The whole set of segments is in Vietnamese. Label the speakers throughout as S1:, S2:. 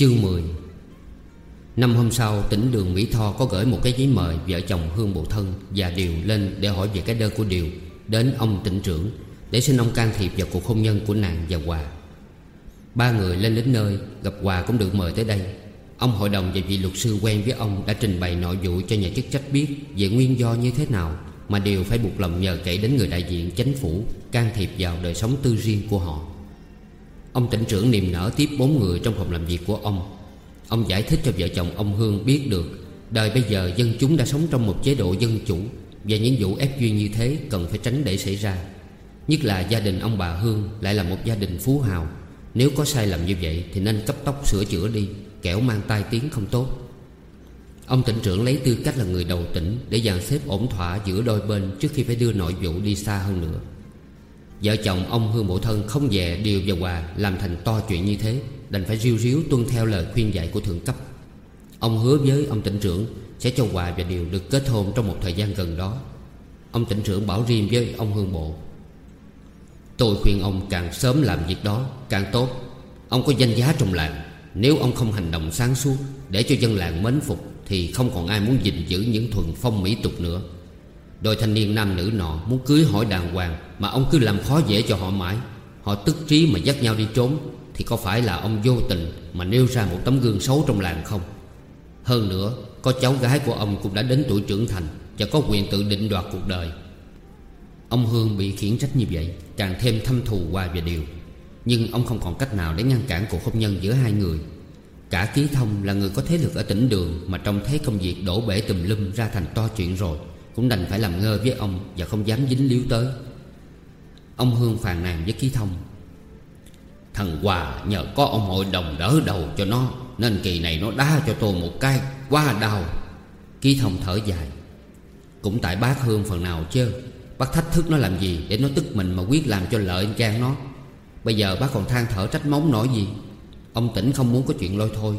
S1: Chương 10 Năm hôm sau, tỉnh đường Mỹ Tho có gửi một cái giấy mời Vợ chồng Hương Bộ Thân và Điều lên để hỏi về cái đơn của Điều Đến ông tỉnh trưởng Để xin ông can thiệp vào cuộc hôn nhân của nàng và Hòa. Ba người lên đến nơi, Gặp Hòa cũng được mời tới đây. Ông hội đồng và vị luật sư quen với ông Đã trình bày nội vụ cho nhà chức trách biết Về nguyên do như thế nào Mà Điều phải buộc lòng nhờ cậy đến người đại diện chính phủ Can thiệp vào đời sống tư riêng của họ. Ông tỉnh trưởng niềm nở tiếp bốn người trong phòng làm việc của ông. Ông giải thích cho vợ chồng ông Hương biết được, Đời bây giờ dân chúng đã sống trong một chế độ dân chủ Và những vụ ép duyên như thế cần phải tránh để xảy ra. Nhất là gia đình ông bà Hương lại là một gia đình phú hào. Nếu có sai lầm như vậy thì nên cấp tốc sửa chữa đi, Kẻo mang tai tiếng không tốt. Ông tỉnh trưởng lấy tư cách là người đầu tỉnh Để dàn xếp ổn thỏa giữa đôi bên Trước khi phải đưa nội vụ đi xa hơn nữa. Vợ chồng ông Hương Bộ Thân không về điều và quà Làm thành to chuyện như thế, Đành phải riêu riếu tuân theo lời khuyên dạy của thượng cấp. Ông hứa với ông tỉnh trưởng Sẽ cho quà và Điều được kết hôn trong một thời gian gần đó. Ông tỉnh trưởng bảo riêng với ông Hương Bộ Tôi khuyên ông càng sớm làm việc đó càng tốt. Ông có danh giá trong làng, Nếu ông không hành động sáng suốt Để cho dân làng mến phục Thì không còn ai muốn gìn giữ những thuần phong mỹ tục nữa. Đôi thanh niên nam nữ nọ muốn cưới hỏi đàng hoàng, Mà ông cứ làm khó dễ cho họ mãi. Họ tức trí mà dắt nhau đi trốn, Thì có phải là ông vô tình Mà nêu ra một tấm gương xấu trong làng không? Hơn nữa, Có cháu gái của ông cũng đã đến tuổi trưởng thành Và có quyền tự định đoạt cuộc đời. Ông Hương bị khiển trách như vậy, Càng thêm thâm thù qua về điều. Nhưng ông không còn cách nào để ngăn cản cuộc hôn nhân giữa hai người. Cả Ký Thông là người có thế lực ở tỉnh đường Mà trông thấy công việc đổ bể tùm lum ra thành to chuyện rồi. Cũng đành phải làm ngơ với ông Và không dám dính líu tới. Ông Hương phàn nàn với Ký Thông. Thằng Hòa, nhờ có ông hội đồng đỡ đầu cho nó, Nên kỳ này nó đá cho tôi một cái, quá đau. Ký Thông thở dài. Cũng tại bác Hương phần nào chứ? Bác thách thức nó làm gì Để nó tức mình mà quyết làm cho lợi anh can nó? Bây giờ bác còn than thở trách móng nổi gì? Ông tỉnh không muốn có chuyện lôi thôi.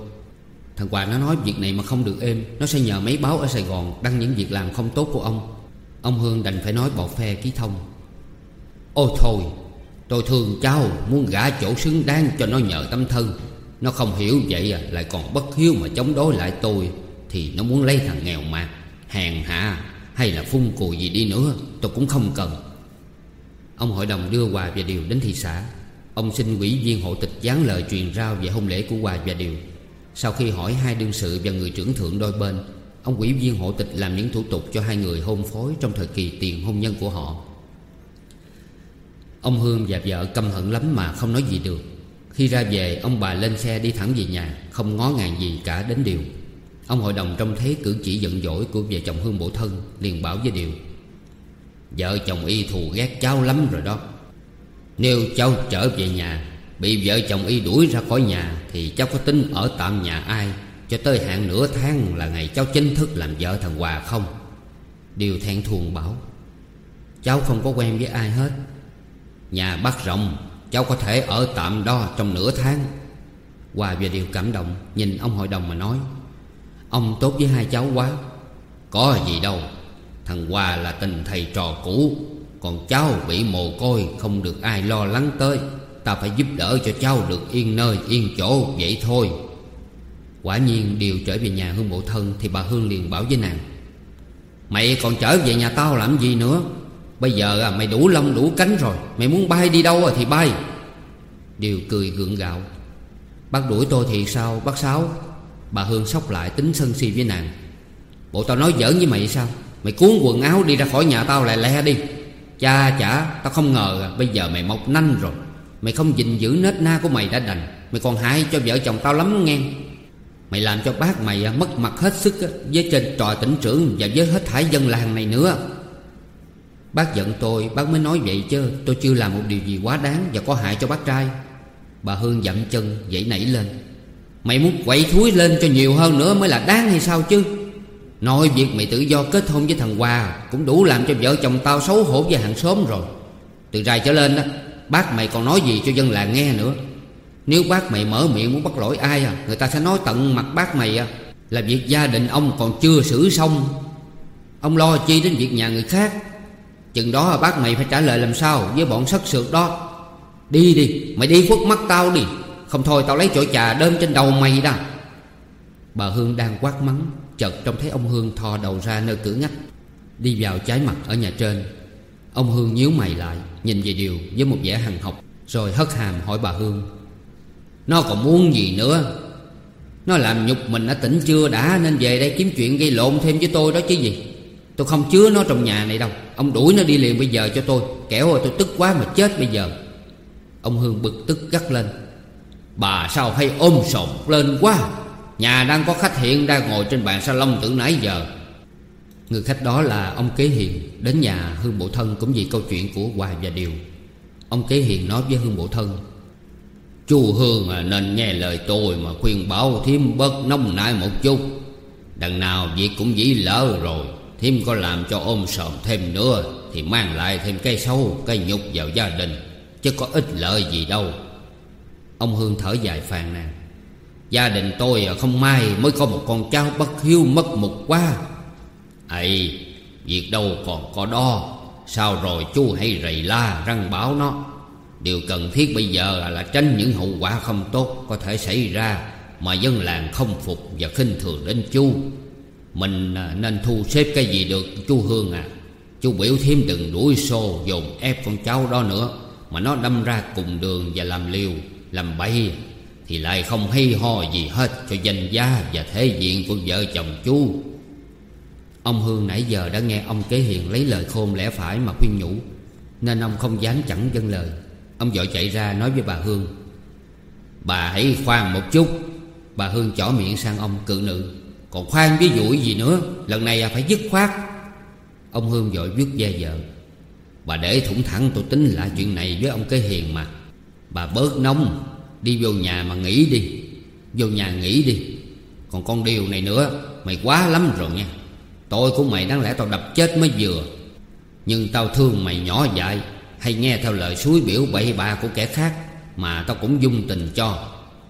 S1: Thằng Hòa nó nói việc này mà không được êm. Nó sẽ nhờ mấy báo ở Sài Gòn Đăng những việc làm không tốt của ông. Ông Hương đành phải nói bỏ phe ký thông. Ôi thôi, Tôi thương cháu, muốn gả chỗ xứng đáng cho nó nhờ tâm thân. Nó không hiểu vậy à Lại còn bất hiếu mà chống đối lại tôi, Thì nó muốn lấy thằng nghèo mà. Hèn hạ, Hay là phun cùi gì đi nữa, Tôi cũng không cần. Ông hội đồng đưa Hòa và Điều đến thị xã. Ông xin quỹ viên hộ tịch dán lời truyền rao về hôn lễ của Hòa và Điều. Sau khi hỏi hai đương sự và người trưởng thượng đôi bên, Ông quỹ viên hộ tịch làm những thủ tục cho hai người hôn phối Trong thời kỳ tiền hôn nhân của họ. Ông Hương và vợ căm hận lắm mà không nói gì được. Khi ra về, ông bà lên xe đi thẳng về nhà, Không ngó ngàng gì cả đến Điều. Ông hội đồng trông thấy cử chỉ giận dỗi của vợ chồng Hương bổ thân, Liền bảo với Điều. Vợ chồng y thù ghét cháu lắm rồi đó. Nếu cháu trở về nhà Bị vợ chồng y đuổi ra khỏi nhà Thì cháu có tính ở tạm nhà ai? Cho tới hạn nửa tháng là ngày cháu chính thức làm vợ thằng Hòa không? Điều thẹn thuồng bảo, Cháu không có quen với ai hết. Nhà bác rộng, Cháu có thể ở tạm đó trong nửa tháng. Hòa về điều cảm động, Nhìn ông hội đồng mà nói, Ông tốt với hai cháu quá, Có gì đâu. Thằng Hòa là tình thầy trò cũ, Còn cháu bị mồ côi Không được ai lo lắng tới. Ta phải giúp đỡ cho cháu được yên nơi Yên chỗ vậy thôi. Quả nhiên điều trở về nhà Hương bộ thân Thì bà Hương liền bảo với nàng Mày còn trở về nhà tao làm gì nữa? Bây giờ à, mày đủ lông đủ cánh rồi Mày muốn bay đi đâu à, thì bay. Điều cười gượng gạo. Bác đuổi tôi thì sao bác Sáu? Bà Hương sóc lại tính sân si với nàng Bộ tao nói giỡn với mày sao? Mày cuốn quần áo đi ra khỏi nhà tao lại le đi. Cha chả Tao không ngờ à, bây giờ mày mọc nanh rồi. Mày không gìn giữ nết na của mày đã đành. Mày còn hại cho vợ chồng tao lắm nghe. Mày làm cho bác mày à, mất mặt hết sức Với trên trò tỉnh trưởng Và với hết thải dân làng này nữa. Bác giận tôi, Bác mới nói vậy chứ. Tôi chưa làm một điều gì quá đáng Và có hại cho bác trai. Bà Hương dậm chân dậy nảy lên. Mày muốn quậy thúi lên cho nhiều hơn nữa mới là đáng hay sao chứ? Nói việc mày tự do kết hôn với thằng Hoa Cũng đủ làm cho vợ chồng tao xấu hổ với hàng xóm rồi. Từ rày trở lên đó Bác mày còn nói gì cho dân làng nghe nữa? Nếu bác mày mở miệng muốn bắt lỗi ai à Người ta sẽ nói tận mặt bác mày à. Là việc gia đình ông còn chưa xử xong. Ông lo chi đến việc nhà người khác? Chừng đó bác mày phải trả lời làm sao Với bọn sất sượt đó. Đi đi, Mày đi khuất mắt tao đi. Không thôi tao lấy chỗ trà đơm trên đầu mày đó. Bà Hương đang quát mắng, Chợt trông thấy ông Hương thò đầu ra nơi cửa ngách, Đi vào trái mặt ở nhà trên. Ông Hương nhíu mày lại, Nhìn về điều với một vẻ hằng học, Rồi hất hàm hỏi bà Hương. Nó còn muốn gì nữa? Nó làm nhục mình đã tỉnh chưa đã, Nên về đây kiếm chuyện gây lộn thêm với tôi đó chứ gì. Tôi không chứa nó trong nhà này đâu. Ông đuổi nó đi liền bây giờ cho tôi. Kẻo rồi tôi tức quá mà chết bây giờ. Ông Hương bực tức gắt lên. Bà sao hay ôm sột lên quá? Nhà đang có khách hiện đang ngồi trên bàn salon từ nãy giờ. Người khách đó là ông Kế Hiền Đến nhà Hương Bộ Thân cũng vì câu chuyện của Hoài và Điều. Ông Kế Hiền nói với Hương Bộ Thân Chú Hương à, nên nghe lời tôi mà khuyên bảo thêm bớt nông nại một chút. Đằng nào việc cũng dĩ lỡ rồi Thêm có làm cho ôm sòm thêm nữa Thì mang lại thêm cái xấu Cái nhục vào gia đình Chứ có ích lợi gì đâu. Ông Hương thở dài phàn nàn Gia đình tôi à, không may mới có một con cháu bất hiếu mất mục quá ấy việc đâu còn có đó. Sao rồi chú hay rầy la, răng báo nó? Điều cần thiết bây giờ là tránh những hậu quả không tốt Có thể xảy ra, Mà dân làng không phục và khinh thường đến chú. Mình à, nên thu xếp cái gì được, chú Hương à? Chú biểu thêm đừng đuổi xô dồn ép con cháu đó nữa, Mà nó đâm ra cùng đường và làm liều, Làm bậy. Thì lại không hay ho gì hết Cho danh giá và thể diện của vợ chồng chú. Ông Hương nãy giờ đã nghe ông Kế Hiền lấy lời khôn lẽ phải mà khuyên nhủ, Nên ông không dám chẳng dân lời. Ông vội chạy ra nói với bà Hương, Bà hãy khoan một chút. Bà Hương chỏ miệng sang ông cự nữ, Còn khoan với vũi gì nữa, Lần này à phải dứt khoát. Ông Hương vội vứt ve vợ, Bà để thủng thẳng tôi tính lại chuyện này với ông Kế Hiền mà. Bà bớt nóng, Đi vô nhà mà nghỉ đi, Vô nhà nghỉ đi. Còn con điều này nữa, Mày quá lắm rồi nha. Tôi của mày đáng lẽ tao đập chết mới vừa. Nhưng tao thương mày nhỏ dại, Hay nghe theo lời suối biểu bậy bạ của kẻ khác, Mà tao cũng dung tình cho.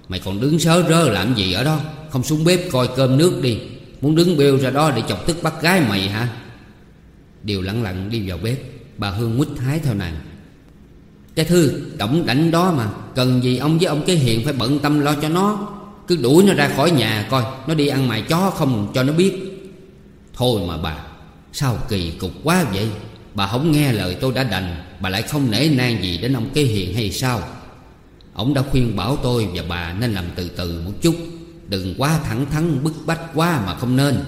S1: Mày còn đứng sớ rơ làm gì ở đó? Không xuống bếp coi cơm nước đi. Muốn đứng bêu ra đó để chọc tức bắt gái mày hả? Điều lặng lặng đi vào bếp, Bà Hương quýt hái theo nàng. Cái thư tổng đảnh đó mà, Cần gì ông với ông cái hiện phải bận tâm lo cho nó. Cứ đuổi nó ra khỏi nhà coi, Nó đi ăn mày chó không cho nó biết. Thôi mà bà, Sao kỳ cục quá vậy? Bà không nghe lời tôi đã đành, Bà lại không nể nang gì đến ông kế hiền hay sao? Ông đã khuyên bảo tôi và bà nên làm từ từ một chút. Đừng quá thẳng thắn, bức bách quá mà không nên.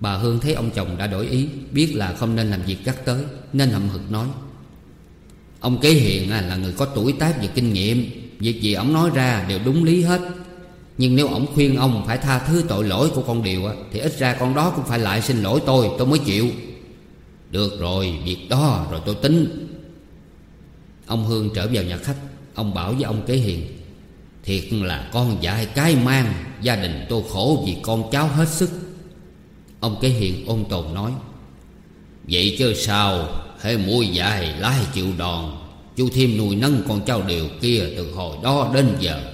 S1: Bà Hương thấy ông chồng đã đổi ý, Biết là không nên làm việc gắt tới, Nên hậm hực nói. Ông kế hiền là người có tuổi tác và kinh nghiệm, Việc gì ông nói ra đều đúng lý hết nhưng nếu ổng khuyên ông phải tha thứ tội lỗi của con Điều Thì ít ra con đó cũng phải lại xin lỗi tôi Tôi mới chịu. Được rồi, việc đó rồi tôi tính. Ông Hương trở vào nhà khách, Ông bảo với ông Kế Hiền, Thiệt là con dại cái mang, Gia đình tôi khổ vì con cháu hết sức. Ông Kế Hiền ôn tồn nói, Vậy chứ sao, Hễ mua dài lai chịu đòn, Chú thêm nuôi nâng con cháu điều kia Từ hồi đó đến giờ.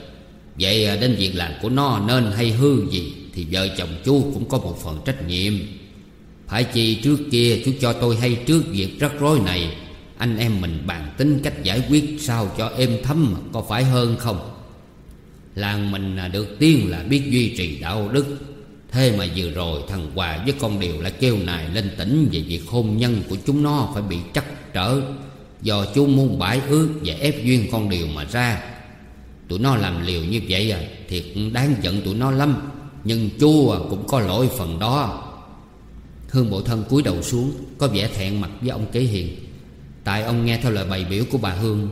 S1: Vậy à, đến việc làm của nó nên hay hư gì Thì vợ chồng chú cũng có một phần trách nhiệm. Phải chi trước kia chú cho tôi hay trước việc rắc rối này, Anh em mình bàn tính cách giải quyết sao cho êm thấm Có phải hơn không? Làng mình à, được tiên là biết duy trì đạo đức. Thế mà vừa rồi thằng Hòa với con Điều lại kêu nài lên tỉnh Về việc hôn nhân của chúng nó phải bị trắc trở. Do chú muốn bãi ước và ép duyên con Điều mà ra Tụi nó làm liều như vậy à Thiệt đáng giận tụi nó lắm. Nhưng chú à, cũng có lỗi phần đó. Hương bộ thân cúi đầu xuống Có vẻ thẹn mặt với ông kế hiền. Tại ông nghe theo lời bày biểu của bà Hương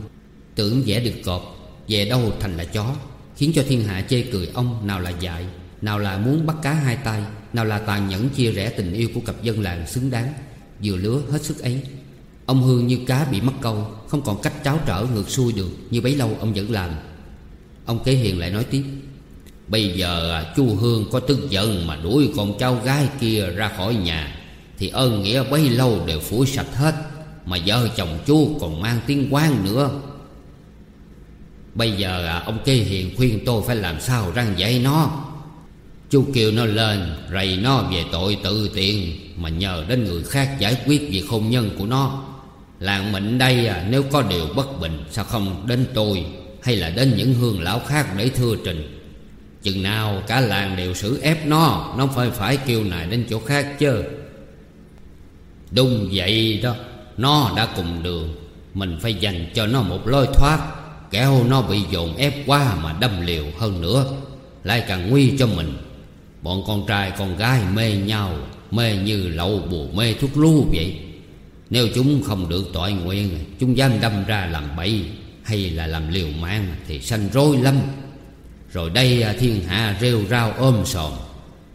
S1: Tưởng vẽ được cọp Về đâu thành là chó Khiến cho thiên hạ chê cười ông Nào là dại Nào là muốn bắt cá hai tay Nào là tàn nhẫn chia rẽ tình yêu của cặp dân làng xứng đáng. Vừa lứa hết sức ấy Ông Hương như cá bị mắc câu Không còn cách tráo trở ngược xuôi được Như bấy lâu ông vẫn làm. Ông Kế Hiền lại nói tiếp
S2: Bây giờ à, chu Hương có tức giận mà đuổi con cháu gái kia ra khỏi nhà Thì ơn nghĩa bấy lâu đều phủ sạch hết Mà vợ chồng chú còn mang tiếng quan nữa. Bây giờ à, ông kế hiền khuyên tôi phải làm sao răng dạy nó? Chú kêu nó lên Rầy nó về tội tự tiện Mà nhờ đến người khác giải quyết việc hôn nhân của nó. Làng mình đây à, nếu có điều bất bình Sao không đến tôi? Hay là đến những hương lão khác để thưa trình. Chừng nào cả làng đều xử ép nó Nó phải phải kêu này đến chỗ khác chứ Đúng vậy đó, Nó đã cùng đường, Mình phải dành cho nó một lối thoát. Kéo nó bị dồn ép quá mà đâm liều hơn nữa, Lại càng nguy cho mình. Bọn con trai, con gái mê nhau, Mê như lậu bù mê thuốc lú vậy. Nếu chúng không được tội nguyện, Chúng dám đâm ra làm bậy hay là làm liều mạng Thì sanh rối lâm, Rồi đây à, thiên hạ rêu rao ôm sòm.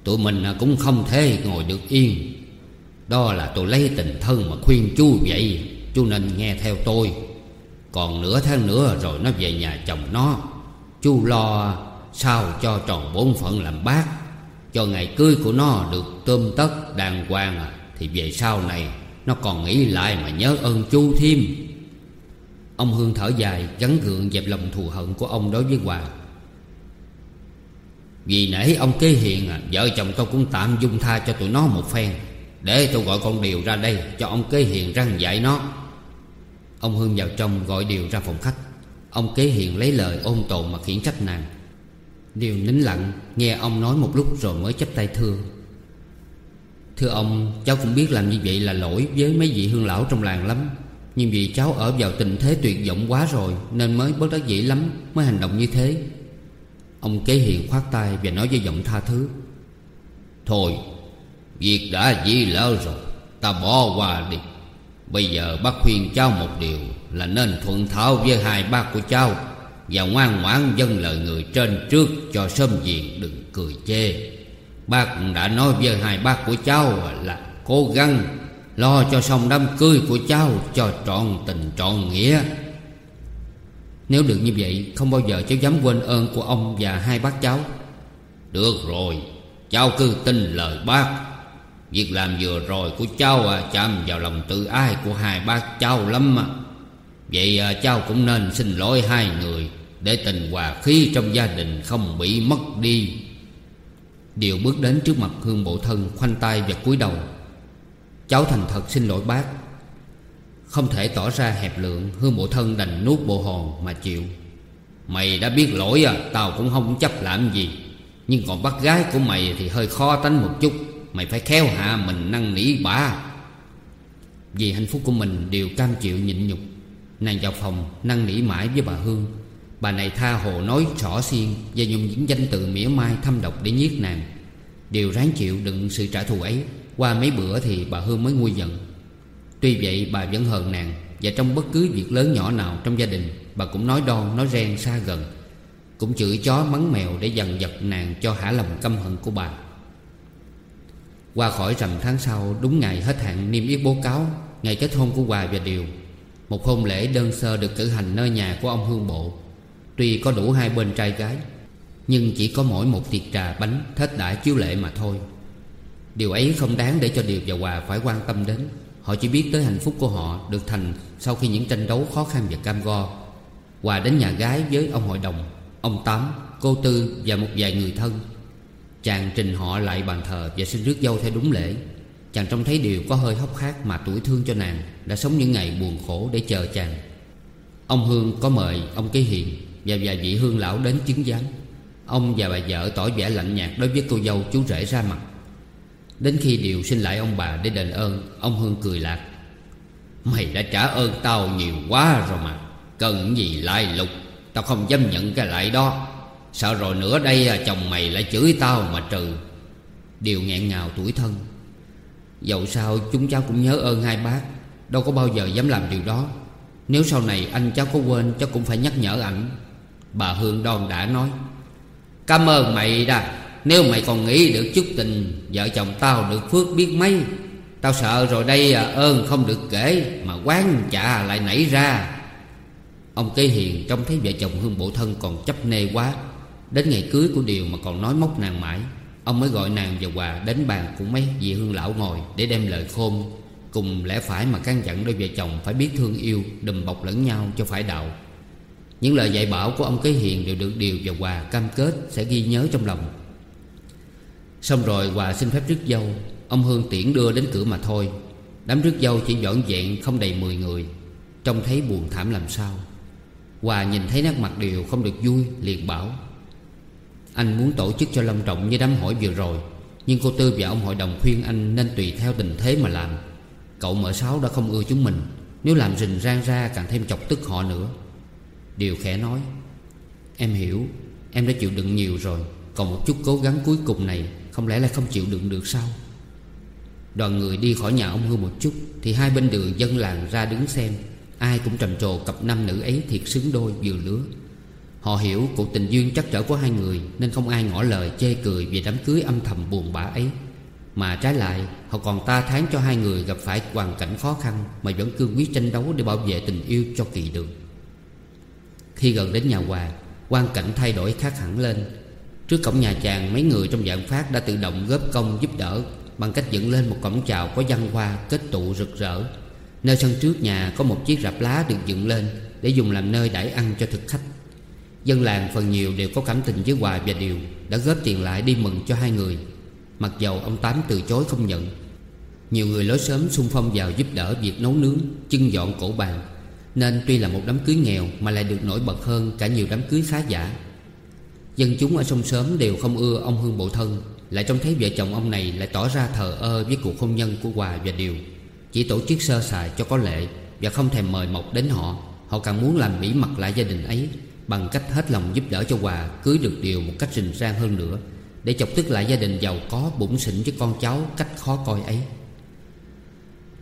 S2: Tụi mình à, cũng không thể ngồi được yên. Đó là tôi lấy tình thân mà khuyên chú vậy Chú nên nghe theo tôi. Còn nửa tháng nữa rồi nó về nhà chồng nó. Chú lo sao cho tròn bốn phận làm bác. Cho ngày cưới của nó được tôm tất đàng hoàng à Thì về sau này Nó còn nghĩ lại mà nhớ ơn chú thêm. Ông Hương thở dài Gắn gượng dẹp lòng thù hận của ông đối với Hòa Vì nãy ông kế hiện à Vợ chồng tôi cũng tạm dung tha cho tụi nó một phen. Để tôi gọi con Điều ra đây, Cho ông kế hiện răng dạy nó. Ông Hương vào trong gọi Điều ra phòng khách. Ông kế hiện lấy lời ôn tồn mà khiển trách nàng. Điều nín lặng, Nghe ông nói một lúc rồi mới chấp tay thưa. Thưa ông, Cháu cũng biết làm như vậy là lỗi Với mấy vị hương lão trong làng lắm. Nhưng vì cháu ở vào tình thế tuyệt vọng quá rồi, Nên mới bất đắc dĩ lắm, Mới hành động như thế. Ông kế hiện khoát tay và nói với giọng tha thứ. Thôi, Việc đã dĩ lỡ rồi, Ta bỏ qua đi. Bây giờ bác khuyên cháu một điều, Là nên thuận thảo với hai bác của cháu và ngoan ngoãn dâng lời người trên trước Cho sớm diện đừng cười chê. Bác đã nói với hai bác của cháu là Cố gắng Lo cho xong đám cưới của cháu Cho trọn tình trọn nghĩa. Nếu được như vậy Không bao giờ cháu dám quên ơn của ông Và hai bác cháu. Được rồi Cháu cứ tin lời bác. Việc làm vừa rồi của cháu à, Chạm vào lòng tự ai của hai bác cháu lắm à. Vậy à, cháu cũng nên xin lỗi hai người để tình hòa khí trong gia đình không bị mất đi. Điều bước đến trước mặt Hương Bộ Thân Khoanh tay và cúi đầu. Cháu thành thật xin lỗi bác. Không thể tỏ ra hẹp lượng Hương Bộ Thân đành nuốt bộ hồn mà chịu. Mày đã biết lỗi à Tao cũng không chấp làm gì. Nhưng còn bắt gái của mày thì hơi khó tánh một chút. Mày phải khéo hạ mình năn nỉ bả. Vì hạnh phúc của mình đều cam chịu nhịn nhục. Nàng vào phòng năn nỉ mãi với bà Hương. Bà này tha hồ nói rõ xiên Và dùng những danh từ mỉa mai thâm độc để nhiếc nàng. Điều ráng chịu đựng sự trả thù ấy. Qua mấy bữa thì bà Hương mới nguôi giận. Tuy vậy, bà vẫn hờn nàng, Và trong bất cứ việc lớn nhỏ nào trong gia đình, Bà cũng nói đo, nói ren xa gần, Cũng chửi chó mắng mèo để dằn dật nàng cho hả lòng căm hận của bà. Qua khỏi rằm tháng sau, đúng ngày hết hạn niêm yết bố cáo, Ngày kết hôn của Hòa và Điều, Một hôn lễ đơn sơ được cử hành nơi nhà của ông Hương Bộ. Tuy có đủ hai bên trai gái, Nhưng chỉ có mỗi một tiệc trà bánh Thết đãi chiếu lệ mà thôi. Điều ấy không đáng để cho Điều và Hòa phải quan tâm đến. Họ chỉ biết tới hạnh phúc của họ Được thành sau khi những tranh đấu khó khăn và cam go. Hòa đến nhà gái với ông hội đồng Ông Tám, cô Tư và một vài người thân. Chàng trình họ lại bàn thờ Và xin rước dâu theo đúng lễ. Chàng trông thấy Điều có hơi hốc hác Mà tuổi thương cho nàng Đã sống những ngày buồn khổ để chờ chàng. Ông Hương có mời ông Kế Hiền và vài vị hương lão đến chứng giám. Ông và bà vợ tỏ vẻ lạnh nhạt đối với cô dâu chú rể ra mặt. Đến khi điều xin lại ông bà để đền ơn Ông Hương cười lạc. Mày đã trả ơn tao nhiều quá rồi mà Cần gì lại lục Tao không dám nhận cái lại đó. Sợ rồi nữa đây à, chồng mày lại chửi tao mà trừ. Điều nghẹn ngào tuổi thân. Dẫu sao chúng cháu cũng nhớ ơn hai bác Đâu có bao giờ dám làm điều đó. Nếu sau này anh cháu có quên Cháu cũng phải nhắc nhở ảnh. Bà Hương đòn đã nói Cảm ơn mày đã. Nếu mày còn nghĩ được chút tình Vợ chồng tao được phước biết mấy. Tao sợ rồi đây à, ơn không được kể Mà quán chả lại nảy ra. Ông Kế Hiền trông thấy vợ chồng Hương Bộ Thân còn chấp nê quá.
S1: Đến ngày cưới của Điều mà còn nói móc nàng mãi Ông mới gọi nàng và Hòa đến bàn của mấy vị hương lão ngồi Để đem lời khôn. Cùng lẽ phải mà căn dặn đôi vợ chồng phải biết thương yêu Đùm bọc lẫn nhau cho phải đạo. Những lời dạy bảo của ông Kế Hiền đều được Điều và Hòa cam kết sẽ ghi nhớ trong lòng. Xong rồi Hòa xin phép rước dâu. Ông Hương tiễn đưa đến cửa mà thôi. Đám rước dâu chỉ dọn dẹn không đầy 10 người. Trông thấy buồn thảm làm sao. Hòa nhìn thấy nét mặt Điều không được vui, liền bảo, Anh muốn tổ chức cho long trọng như đám hỏi vừa rồi, Nhưng cô Tư và ông hội đồng khuyên anh nên tùy theo tình thế mà làm. Cậu mở sáu đã không ưa chúng mình, Nếu làm rình rang ra càng thêm chọc tức họ nữa. Điều khẽ nói, Em hiểu, Em đã chịu đựng nhiều rồi, Còn một chút cố gắng cuối cùng này không lẽ là không chịu đựng được sao? Đoàn người đi khỏi nhà ông Hương một chút, Thì hai bên đường dân làng ra đứng xem. Ai cũng trầm trồ cặp nam nữ ấy thiệt xứng đôi, vừa lứa. Họ hiểu cuộc tình duyên chắc trở của hai người, Nên không ai ngỏ lời chê cười về đám cưới âm thầm buồn bã ấy. Mà trái lại, họ còn ta tháng cho hai người gặp phải hoàn cảnh khó khăn Mà vẫn cương quyết tranh đấu để bảo vệ tình yêu cho kỳ được. Khi gần đến nhà Hòa quan cảnh thay đổi khác hẳn lên. Trước cổng nhà chàng, mấy người trong dạng phát đã tự động góp công giúp đỡ, Bằng cách dựng lên một cổng chào có văn hoa, kết tụ rực rỡ. Nơi sân trước nhà có một chiếc rạp lá được dựng lên Để dùng làm nơi đãi ăn cho thực khách. Dân làng phần nhiều đều có cảm tình với Hòa và Điều, Đã góp tiền lại đi mừng cho hai người. Mặc dầu ông Tám từ chối không nhận, Nhiều người lối sớm xung phong vào giúp đỡ việc nấu nướng, Chưng dọn cổ bàn. Nên tuy là một đám cưới nghèo Mà lại được nổi bật hơn cả nhiều đám cưới khá giả. Dân chúng ở sông sớm đều không ưa ông Hương Bộ Thân. Lại trông thấy vợ chồng ông này lại tỏ ra thờ ơ với cuộc hôn nhân của Hòa và Điều. Chỉ tổ chức sơ sài cho có lệ Và không thèm mời mọc đến họ. Họ càng muốn làm mỹ mặt lại gia đình ấy Bằng cách hết lòng giúp đỡ cho Hòa Cưới được Điều một cách rình rang hơn nữa, Để chọc tức lại gia đình giàu có bụng xỉn với con cháu cách khó coi ấy.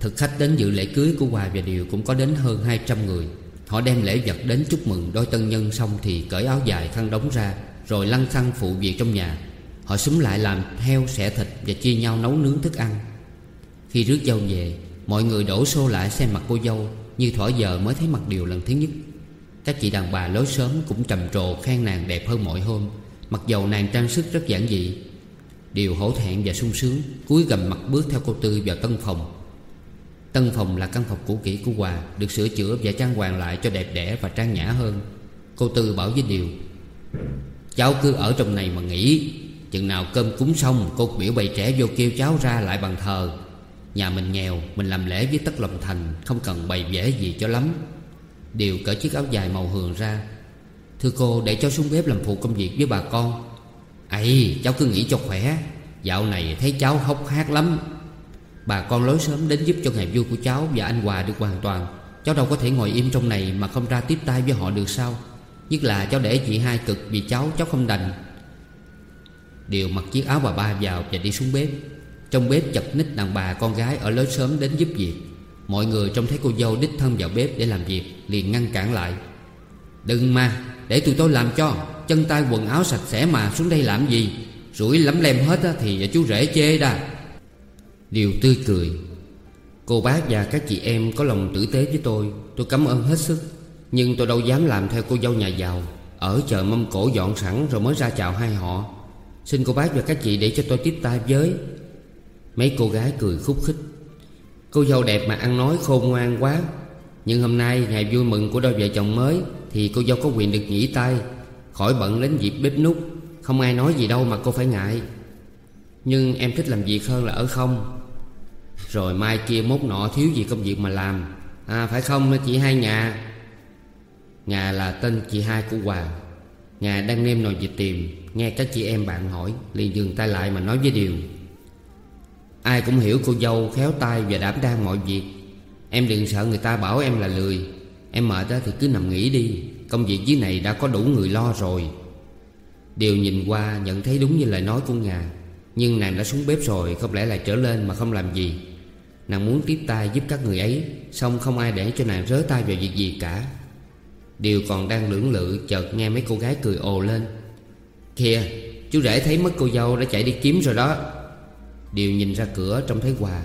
S1: Thực khách đến dự lễ cưới của Hòa và Điều cũng có đến hơn 200 người. Họ đem lễ vật đến chúc mừng đôi tân nhân xong thì cởi áo dài khăn đóng ra rồi lăn xăng phụ việc trong nhà. Họ súng lại làm heo, xẻ thịt và chia nhau nấu nướng thức ăn. Khi rước dâu về, Mọi người đổ xô lại xem mặt cô dâu Như thỏa giờ mới thấy mặt Điều lần thứ nhất. Các chị đàn bà lối sớm cũng trầm trồ khen nàng đẹp hơn mọi hôm, Mặc dầu nàng trang sức rất giản dị. Điều hổ thẹn và sung sướng, cúi gầm mặt bước theo cô Tư vào tân phòng. Tân phòng là căn phòng cũ kỹ của Hòa, Được sửa chữa và trang hoàng lại cho đẹp đẽ và trang nhã hơn. Cô Tư bảo với Điều Cháu cứ ở trong này mà nghỉ. Chừng nào cơm cúng xong, Cô biểu bày trẻ vô kêu cháu ra lại bàn thờ. Nhà mình nghèo, Mình làm lễ với tất lòng thành, Không cần bày vẽ gì cho lắm. Điều cởi chiếc áo dài màu hường ra. Thưa cô, để cháu xuống bếp làm phụ công việc với bà con. Ấy cháu cứ nghĩ cho khỏe. Dạo này thấy cháu hốc hác lắm. Bà con lối sớm đến giúp cho ngày vui của cháu Và anh Hòa được hoàn toàn. Cháu đâu có thể ngồi im trong này Mà không ra tiếp tay với họ được sao? Nhất là cháu để chị hai cực vì cháu cháu không đành. Điều mặc chiếc áo bà ba vào và đi xuống bếp. Trong bếp chật ních đàn bà con gái Ở lối sớm đến giúp việc. Mọi người trông thấy cô dâu đích thân vào bếp để làm việc, Liền ngăn cản lại. Đừng mà, để tụi tôi làm cho. Chân tay quần áo sạch sẽ mà, xuống đây làm gì? Rủi lắm lem hết thì chú rể chê đà. Điều tươi cười. Cô bác và các chị em có lòng tử tế với tôi. Tôi cảm ơn hết sức. Nhưng tôi đâu dám làm theo cô dâu nhà giàu. Ở chờ mâm cổ dọn sẵn rồi mới ra chào hai họ. Xin cô bác và các chị để cho tôi tiếp tay với. Mấy cô gái cười khúc khích. Cô dâu đẹp mà ăn nói khôn ngoan quá. Nhưng hôm nay ngày vui mừng của đôi vợ chồng mới Thì cô dâu có quyền được nghỉ tay Khỏi bận đến dịp bếp nút. Không ai nói gì đâu mà cô phải ngại. Nhưng em thích làm việc hơn là ở không. Rồi mai kia mốt nọ thiếu gì công việc mà làm. À phải không, chị hai nhà? Nhà là tên chị hai của Hòa. Nhà đang nêm nồi vịt tìm, Nghe các chị em bạn hỏi, liền dừng tay lại mà nói với Điều. Ai cũng hiểu cô dâu khéo tay và đảm đang mọi việc. Em đừng sợ người ta bảo em là lười. Em mệt đó thì cứ nằm nghỉ đi. Công việc dưới này đã có đủ người lo rồi. Điều nhìn qua nhận thấy đúng như lời nói của Ngà. Nhưng nàng đã xuống bếp rồi, Không lẽ lại trở lên mà không làm gì? Nàng muốn tiếp tay giúp các người ấy, Xong không ai để cho nàng rớ tay vào việc gì cả. Điều còn đang lưỡng lự, Chợt nghe mấy cô gái cười ồ lên. Kìa, chú rể thấy mất cô dâu đã chạy đi kiếm rồi đó. Điều nhìn ra cửa trông thấy Hòa,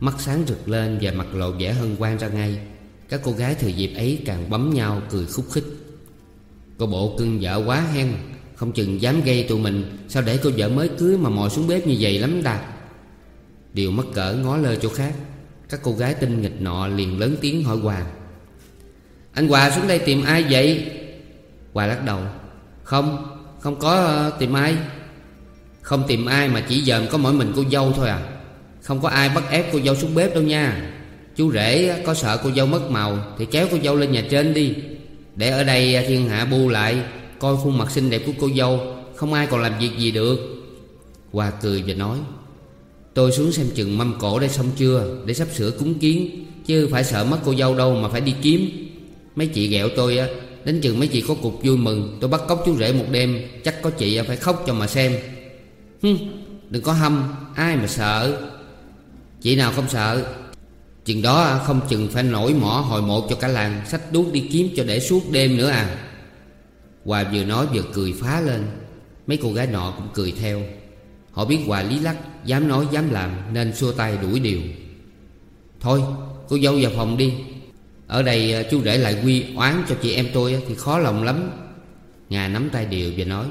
S1: Mắt sáng rực lên và mặt lộ vẻ hân hoan ra ngay. Các cô gái thừa dịp ấy càng bấm nhau cười khúc khích. Cô bộ cưng vợ quá hen, Không chừng dám gây tụi mình, Sao để cô vợ mới cưới mà mò xuống bếp như vậy lắm ta Điều mất cỡ ngó lơ chỗ khác, Các cô gái tinh nghịch nọ liền lớn tiếng hỏi hoàng anh Hòa xuống đây tìm ai vậy? Hòa lắc đầu. Không Không có uh, tìm ai. Không tìm ai mà chỉ dòm có mỗi mình cô dâu thôi à. Không có ai bắt ép cô dâu xuống bếp đâu nha. Chú rể ờ, có sợ cô dâu mất màu Thì kéo cô dâu lên nhà trên đi. Để ở đây ờ, thiên hạ bu lại Coi khuôn mặt xinh đẹp của cô dâu Không ai còn làm việc gì được. Hòa cười và nói Tôi xuống xem chừng mâm cổ đây xong chưa? Để sắp sửa cúng kiến Chứ phải sợ mất cô dâu đâu mà phải đi kiếm. Mấy chị ghẹo tôi á Đến chừng mấy chị có cuộc vui mừng Tôi bắt cóc chú rể một đêm Chắc có chị phải khóc cho mà xem. Hừm, Đừng có hâm Ai mà sợ. Chị nào không sợ? Chừng đó không chừng phải nổi mỏ hồi một cho cả làng Sách đuốc đi kiếm cho để suốt đêm nữa à. Hòa vừa nói vừa cười phá lên. Mấy cô gái nọ cũng cười theo. Họ biết Hòa lý lắc Dám nói dám làm Nên xua tay đuổi điều. Thôi cô dâu vào phòng đi. Ở đây ờ, chú rể lại quy oán cho chị em tôi Thì khó lòng lắm. Ngà nắm tay điều và nói,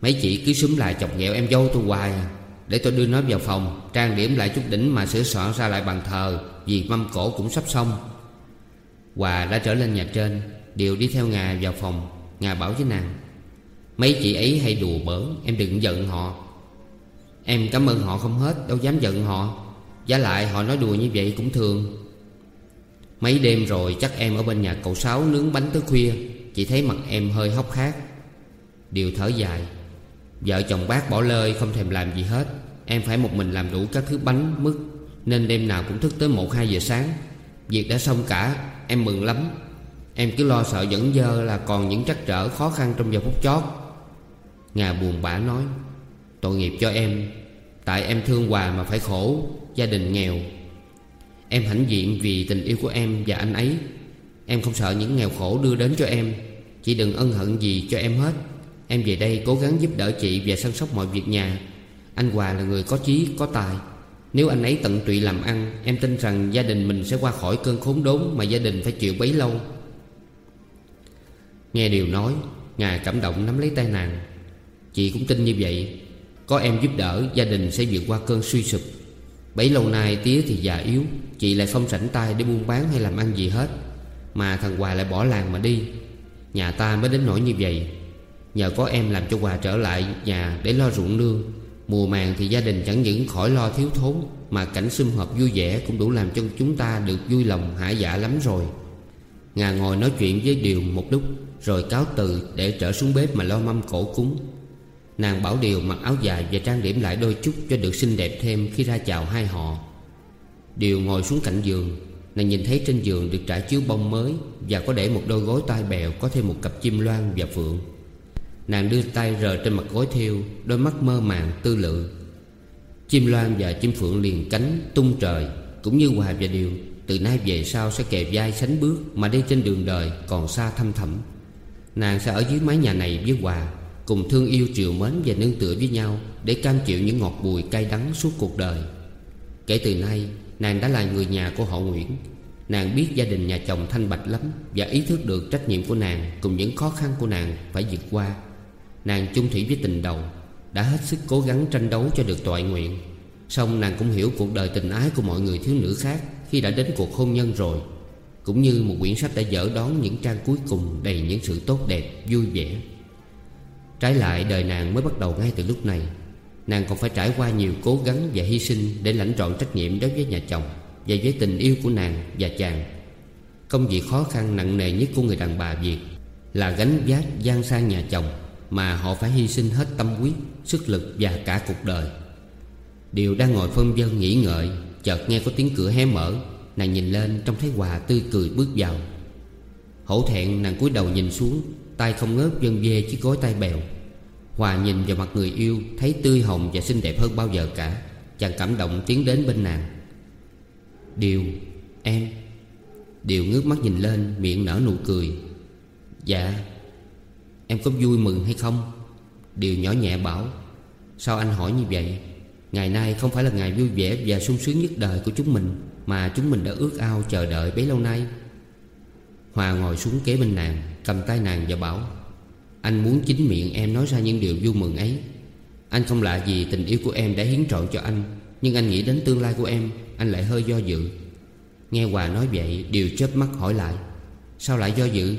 S1: Mấy chị cứ súng lại chọc ghẹo em dâu tôi hoài à. Để tôi đưa nó vào phòng, Trang điểm lại chút đỉnh mà sửa soạn ra lại bàn thờ, Vì mâm cổ cũng sắp xong. Hòa đã trở lên nhà trên, Điều đi theo Ngà vào phòng. Ngà bảo với nàng, Mấy chị ấy hay đùa bỡn, Em đừng giận họ. Em cảm ơn họ không hết, Đâu dám giận họ. Giá lại họ nói đùa như vậy cũng thường. Mấy đêm rồi chắc em ở bên nhà cậu Sáu nướng bánh tới khuya. Chỉ thấy mặt em hơi hốc khác Điều thở dài. Vợ chồng bác bỏ lơi không thèm làm gì hết. Em phải một mình làm đủ các thứ bánh, mứt Nên đêm nào cũng thức tới 1-2 giờ sáng. Việc đã xong cả Em mừng lắm. Em cứ lo sợ dẫn dơ là còn những trắc trở khó khăn trong giờ phút chót. Ngà buồn bã nói Tội nghiệp cho em. Tại em thương Hòa mà phải khổ Gia đình nghèo. Em hãnh diện vì tình yêu của em và anh ấy. Em không sợ những nghèo khổ đưa đến cho em. Chỉ đừng ân hận gì cho em hết. Em về đây cố gắng giúp đỡ chị Và săn sóc mọi việc nhà. Anh Hòa là người có chí, có tài. Nếu anh ấy tận tụy làm ăn Em tin rằng gia đình mình sẽ qua khỏi cơn khốn đốn Mà gia đình phải chịu bấy lâu. Nghe điều nói Ngài cảm động nắm lấy tay nàng. Chị cũng tin như vậy. Có em giúp đỡ gia đình sẽ vượt qua cơn suy sụp. Bấy lâu nay tía thì già yếu, Chị lại không rảnh tay để buôn bán hay làm ăn gì hết, Mà thằng Hòa lại bỏ làng mà đi. Nhà ta mới đến nỗi như vậy. Nhờ có em làm cho Hòa trở lại nhà để lo ruộng nương. Mùa màng thì gia đình chẳng những khỏi lo thiếu thốn, Mà cảnh sum họp vui vẻ cũng đủ làm cho chúng ta được vui lòng hả dạ lắm rồi. Ngà ngồi nói chuyện với Điều một lúc, Rồi cáo từ để trở xuống bếp mà lo mâm cổ cúng. Nàng bảo Điều mặc áo dài và trang điểm lại đôi chút cho được xinh đẹp thêm khi ra chào hai họ. Điều ngồi xuống cạnh giường, Nàng nhìn thấy trên giường được trải chiếu bông mới Và có để một đôi gối tai bèo, có thêm một cặp chim loan và phượng. Nàng đưa tay rờ trên mặt gối thiêu Đôi mắt mơ màng, tư lự. Chim loan và chim phượng liền cánh, tung trời, Cũng như Hòa và Điều Từ nay về sau sẽ kề vai sánh bước Mà đi trên đường đời, còn xa thăm thẳm. Nàng sẽ ở dưới mái nhà này với Hòa. Cùng thương yêu triều mến và nương tựa với nhau Để cam chịu những ngọt bùi cay đắng suốt cuộc đời. Kể từ nay Nàng đã là người nhà của họ Nguyễn. Nàng biết gia đình nhà chồng thanh bạch lắm Và ý thức được trách nhiệm của nàng Cùng những khó khăn của nàng phải vượt qua. Nàng chung thủy với tình đầu Đã hết sức cố gắng tranh đấu cho được toại nguyện. Xong nàng cũng hiểu cuộc đời tình ái của mọi người thiếu nữ khác Khi đã đến cuộc hôn nhân rồi. Cũng như một quyển sách đã dở đón những trang cuối cùng Đầy những sự tốt đẹp, vui vẻ. Trái lại đời nàng mới bắt đầu ngay từ lúc này. Nàng còn phải trải qua nhiều cố gắng và hy sinh Để lãnh trọn trách nhiệm đối với nhà chồng Và với tình yêu của nàng và chàng. Công việc khó khăn nặng nề nhất của người đàn bà Việt Là gánh vác gian sang nhà chồng Mà họ phải hy sinh hết tâm huyết, sức lực và cả cuộc đời. Điều đang ngồi phân vân nghĩ ngợi Chợt nghe có tiếng cửa hé mở Nàng nhìn lên trông thấy Hòa tươi cười bước vào. Hổ thẹn nàng cúi đầu nhìn xuống Tay không ngớt dân dê chiếc gối tay bèo. Hòa nhìn vào mặt người yêu, Thấy tươi hồng và xinh đẹp hơn bao giờ cả, Chàng cảm động tiến đến bên nàng. Điều, Em. Điều ngước mắt nhìn lên, Miệng nở nụ cười. Dạ. Em có vui mừng hay không? Điều nhỏ nhẹ bảo. Sao anh hỏi như vậy? Ngày nay không phải là ngày vui vẻ và sung sướng nhất đời của chúng mình, Mà chúng mình đã ước ao chờ đợi bấy lâu nay. Hòa ngồi xuống kế bên nàng, Cầm tay nàng và bảo. Anh muốn chính miệng em nói ra những điều vui mừng ấy. Anh không lạ gì tình yêu của em đã hiến trọn cho anh, Nhưng anh nghĩ đến tương lai của em, Anh lại hơi do dự. Nghe Hòa nói vậy, Điều chớp mắt hỏi lại, Sao lại do dự?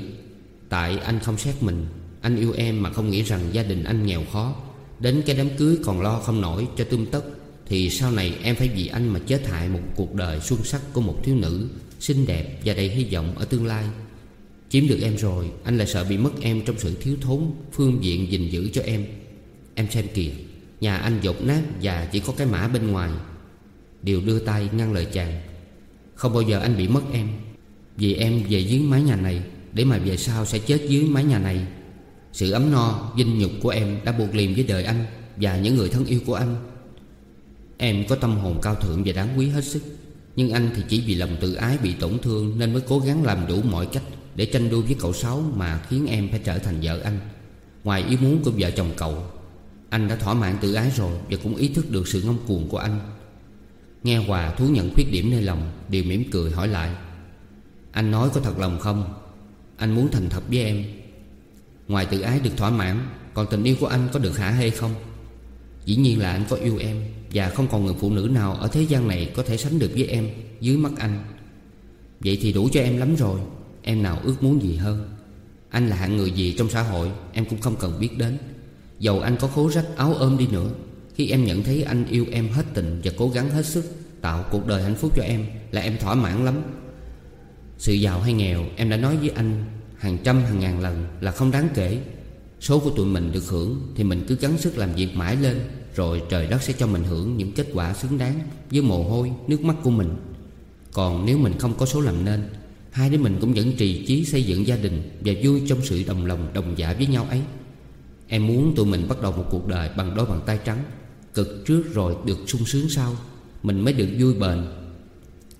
S1: Tại anh không xét mình, Anh yêu em mà không nghĩ rằng gia đình anh nghèo khó. Đến cái đám cưới còn lo không nổi cho tươm tất, Thì sau này em phải vì anh mà chết hại Một cuộc đời xuân sắc của một thiếu nữ Xinh đẹp và đầy hy vọng ở tương lai. Chiếm được em rồi Anh lại sợ bị mất em trong sự thiếu thốn Phương diện gìn giữ cho em. Em xem kìa Nhà anh dột nát và chỉ có cái mã bên ngoài. Điều đưa tay ngăn lời chàng. Không bao giờ anh bị mất em. Vì em về dưới mái nhà này Để mà về sau sẽ chết dưới mái nhà này. Sự ấm no, dinh nhục của em Đã buộc liền với đời anh Và những người thân yêu của anh. Em có tâm hồn cao thượng và đáng quý hết sức Nhưng anh thì chỉ vì lòng tự ái bị tổn thương Nên mới cố gắng làm đủ mọi cách. Để tranh đua với cậu Sáu Mà khiến em phải trở thành vợ anh. Ngoài ý muốn của vợ chồng cậu, Anh đã thỏa mãn tự ái rồi Và cũng ý thức được sự ngông cuồng của anh. Nghe Hòa thú nhận khuyết điểm nơi lòng Điều mỉm cười hỏi lại, Anh nói có thật lòng không? Anh muốn thành thật với em. Ngoài tự ái được thỏa mãn, Còn tình yêu của anh có được hả hay không? Dĩ nhiên là anh có yêu em Và không còn người phụ nữ nào ở thế gian này Có thể sánh được với em Dưới mắt anh. Vậy thì đủ cho em lắm rồi. Em nào ước muốn gì hơn? Anh là hạng người gì trong xã hội? Em cũng không cần biết đến. Dầu anh có khố rách áo ôm đi nữa Khi em nhận thấy anh yêu em hết tình Và cố gắng hết sức Tạo cuộc đời hạnh phúc cho em Là em thỏa mãn lắm. Sự giàu hay nghèo Em đã nói với anh Hàng trăm hàng ngàn lần là không đáng kể. Số của tụi mình được hưởng Thì mình cứ gắng sức làm việc mãi lên Rồi trời đất sẽ cho mình hưởng những kết quả xứng đáng Với mồ hôi, nước mắt của mình. Còn nếu mình không có số làm nên Hai đứa mình cũng vẫn trì chí xây dựng gia đình Và vui trong sự đồng lòng, đồng dạ với nhau ấy. Em muốn tụi mình bắt đầu một cuộc đời bằng đôi bàn tay trắng, Cực trước rồi được sung sướng sau. Mình mới được vui bền.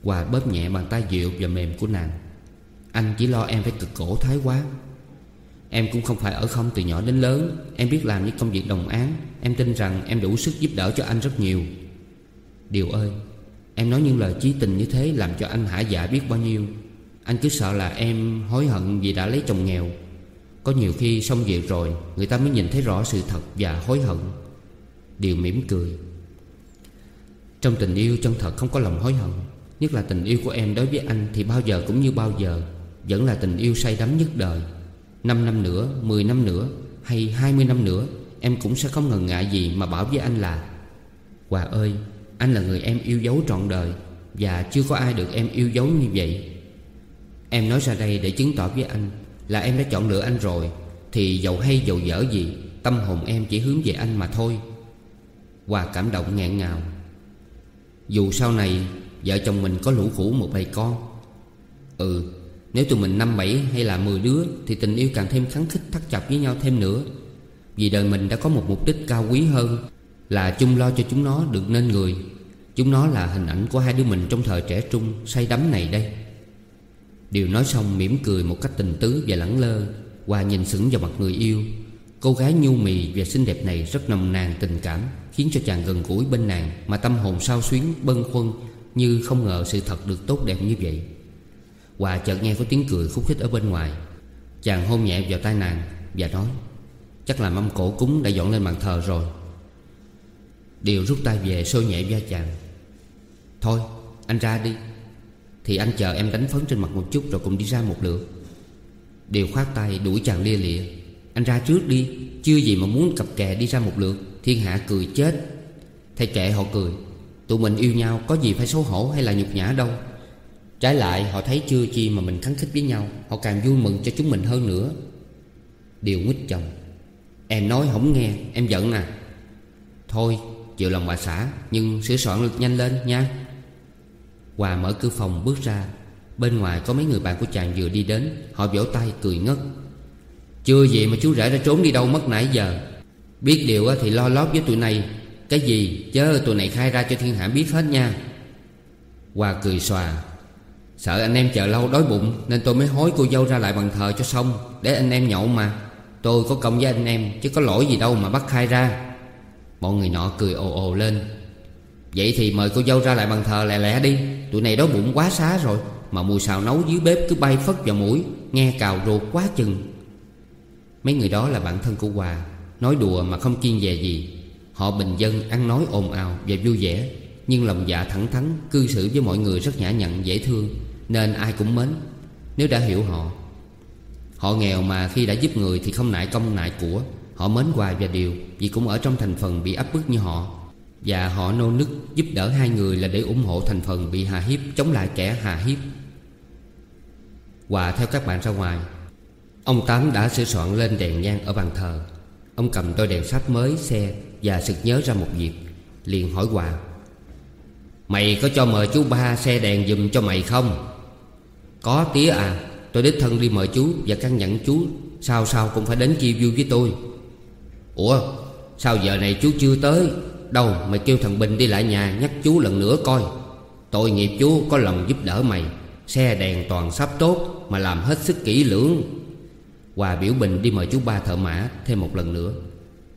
S1: Hòa bóp nhẹ bàn tay dịu và mềm của nàng. Anh chỉ lo em phải cực cổ thái quá. Em cũng không phải ở không từ nhỏ đến lớn. Em biết làm những công việc đồng án Em tin rằng em đủ sức giúp đỡ cho anh rất nhiều. Điều ơi, Em nói những lời chí tình như thế Làm cho anh hả dạ biết bao nhiêu. Anh cứ sợ là em hối hận vì đã lấy chồng nghèo. Có nhiều khi xong việc rồi Người ta mới nhìn thấy rõ sự thật và hối hận. Điều mỉm cười. Trong tình yêu chân thật không có lòng hối hận Nhất là tình yêu của em đối với anh Thì bao giờ cũng như bao giờ Vẫn là tình yêu say đắm nhất đời. 5 năm nữa, 10 năm nữa Hay 20 năm nữa Em cũng sẽ không ngần ngại gì mà bảo với anh là Hòa ơi Anh là người em yêu dấu trọn đời Và chưa có ai được em yêu dấu như vậy. Em nói ra đây để chứng tỏ với anh Là em đã chọn lựa anh rồi. Thì dầu hay dầu dở gì, Tâm hồn em chỉ hướng về anh mà thôi. Hòa cảm động ngẹn ngào. Dù sau này, Vợ chồng mình có lũ khủ một bầy con. Ừ nếu tụi mình năm bảy hay là mười đứa Thì tình yêu càng thêm kháng khích thắt chặt với nhau thêm nữa. Vì đời mình đã có một mục đích cao quý hơn Là chung lo cho chúng nó được nên người. Chúng nó là hình ảnh của hai đứa mình trong thời trẻ trung say đắm này đây. Điều nói xong mỉm cười một cách tình tứ và lẳng lơ Hòa nhìn sững vào mặt người yêu. Cô gái nhu mì và xinh đẹp này rất nồng nàn tình cảm, Khiến cho chàng gần gũi bên nàng Mà tâm hồn sao xuyến, bâng khuâng, Như không ngờ sự thật được tốt đẹp như vậy. Hòa chợt nghe có tiếng cười khúc khích ở bên ngoài. Chàng hôn nhẹ vào tai nàng Và nói, Chắc là mâm cổ cúng đã dọn lên bàn thờ rồi. Điều rút tay về sôi nhẹ da chàng. Thôi, anh ra đi. Thì anh chờ em đánh phấn trên mặt một chút Rồi cùng đi ra một lượt. Điều khoát tay đuổi chàng lia lịa. Anh ra trước đi, Chưa gì mà muốn cặp kè đi ra một lượt, Thiên hạ cười chết. Thầy kệ họ cười, Tụi mình yêu nhau có gì phải xấu hổ hay là nhục nhã đâu. Trái lại, họ thấy chưa chi mà mình kháng khích với nhau, Họ càng vui mừng cho chúng mình hơn nữa. Điều nguyết chồng, Em nói không nghe, em giận à Thôi, chịu lòng bà xã, Nhưng sửa soạn lực nhanh lên nha. Hòa mở cửa phòng bước ra. Bên ngoài có mấy người bạn của chàng vừa đi đến. Họ vỗ tay cười ngất. Chưa gì mà chú rể đã trốn đi đâu mất nãy giờ. Biết điều thì lo lót với tụi này. Cái gì? Chớ tụi này khai ra cho thiên hạ biết hết nha. Hòa cười xòa. Sợ anh em chờ lâu đói bụng, Nên tôi mới hối cô dâu ra lại bằng thờ cho xong, Để anh em nhậu mà. Tôi có công với anh em, Chứ có lỗi gì đâu mà bắt khai ra. Mọi người nọ cười ồ ồ lên. Vậy thì mời cô dâu ra lại bàn thờ lẹ lẹ đi. Tụi này đói bụng quá xá rồi, Mà mùi xào nấu dưới bếp cứ bay phất vào mũi, Nghe cào ruột quá chừng. Mấy người đó là bạn thân của Hòa, Nói đùa mà không kiên dè gì. Họ bình dân, ăn nói ồn ào và vui vẻ, Nhưng lòng dạ thẳng thắn, Cư xử với mọi người rất nhã nhặn, dễ thương, Nên ai cũng mến. Nếu đã hiểu họ Họ nghèo mà khi đã giúp người thì không nại công nại của, Họ mến Hòa và Điều, Vì cũng ở trong thành phần bị áp bức như họ. Và họ nô nức giúp đỡ hai người là để ủng hộ thành phần bị hà hiếp Chống lại kẻ hà hiếp. Hòa theo các bạn ra ngoài. Ông Tám đã sửa soạn lên đèn nhang ở bàn thờ. Ông cầm đôi đèn sách mới, xe Và sực nhớ ra một việc. Liền hỏi Hòa Mày có cho mời chú ba xe đèn dùm cho mày không? Có, tía à. Tôi đích thân đi mời chú Và căn nhận chú. Sao sao cũng phải đến chia vui với tôi. Ủa, Sao giờ này chú chưa tới? Đâu mày kêu thằng Bình đi lại nhà Nhắc chú lần nữa coi. Tội nghiệp chú có lòng giúp đỡ mày. Xe đèn toàn sắp tốt Mà làm hết sức kỹ lưỡng. Hòa biểu Bình đi mời chú ba thợ mã Thêm một lần nữa.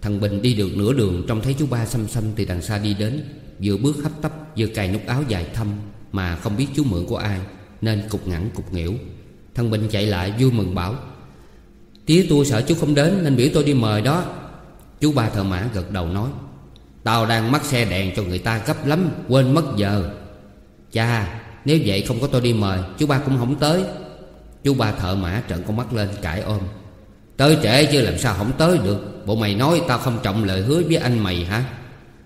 S1: Thằng Bình đi được nửa đường Trông thấy chú ba xăm xăm từ đằng xa đi đến, Vừa bước hấp tấp, vừa cài nút áo dài thâm Mà không biết chú mượn của ai, Nên cục ngẳng cục nghỉu Thằng Bình chạy lại vui mừng bảo, Tía tôi sợ chú không đến Nên biểu tôi đi mời đó. Chú ba thợ mã gật đầu nói Tao đang mắc xe đèn cho người ta gấp lắm, Quên mất giờ. Cha, nếu vậy không có tôi đi mời, Chú ba cũng không tới. Chú ba thợ mã trợn con mắt lên cãi ôm. Tới trễ chứ làm sao không tới được. Bộ mày nói tao không trọng lời hứa với anh mày hả?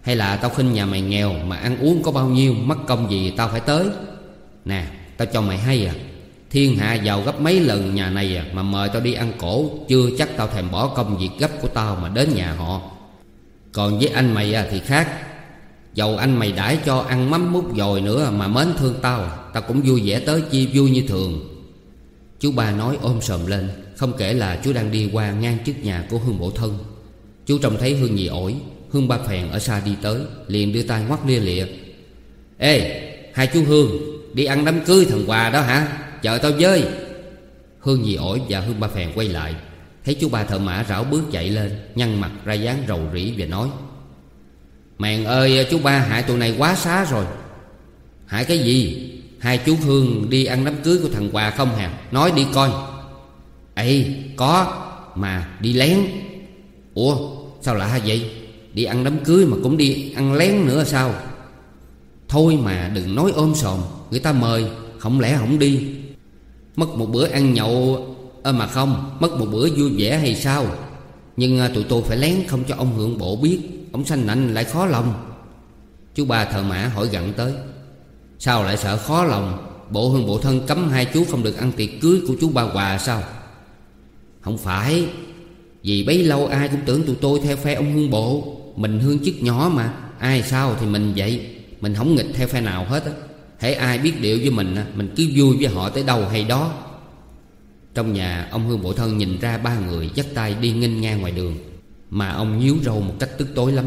S1: Hay là tao khinh nhà mày nghèo Mà ăn uống có bao nhiêu, Mất công gì tao phải tới? Nè, tao cho mày hay à. Thiên hạ giàu gấp mấy lần nhà này à Mà mời tao đi ăn cổ, Chưa chắc tao thèm bỏ công việc gấp của tao Mà đến nhà họ. Còn với anh mày à, thì khác. Dầu anh mày đãi cho ăn mắm mút dồi nữa Mà mến thương tao Tao cũng vui vẻ tới chi vui như thường. Chú ba nói ôm sòm lên, Không kể là chú đang đi qua ngang trước nhà của Hương Bộ Thân. Chú trông thấy Hương nhị ổi, Hương ba phèn ở xa đi tới, Liền đưa tay ngoắt lia lịa. Ê, hai chú Hương, Đi ăn đám cưới thằng Hòa đó hả? Chờ tao với. Hương nhị ổi và Hương ba phèn quay lại. Thấy chú ba thợ mã rảo bước chạy lên, Nhăn mặt ra dáng rầu rĩ và nói, Mèn ơi, chú ba hại tụi này quá xá rồi. Hại cái gì? Hai chú Hương đi ăn đám cưới của thằng Hòa không hả Nói đi coi. Ấy có, Mà đi lén. Ủa, sao lạ vậy? Đi ăn đám cưới mà cũng đi ăn lén nữa sao? Thôi mà, đừng nói ôm sòm, Người ta mời, Không lẽ không đi? Mất một bữa ăn nhậu Ơ mà không Mất một bữa vui vẻ hay sao? Nhưng à, tụi tôi phải lén không cho ông hưởng bộ biết. Ông sanh nạnh lại khó lòng. Chú ba thợ mã hỏi gặn tới. Sao lại sợ khó lòng? Bộ hương bộ thân cấm hai chú không được ăn tiệc cưới của chú ba Hòa sao? Không phải. Vì bấy lâu ai cũng tưởng tụi tôi theo phe ông hương bộ. Mình hương chức nhỏ mà. Ai sao thì mình vậy? Mình không nghịch theo phe nào hết á. Hãy ai biết điệu với mình Mình cứ vui với họ tới đâu hay đó. Trong nhà, ông Hương Bộ Thân nhìn ra ba người dắt tay đi nghênh ngang ngoài đường. Mà ông nhíu râu một cách tức tối lắm.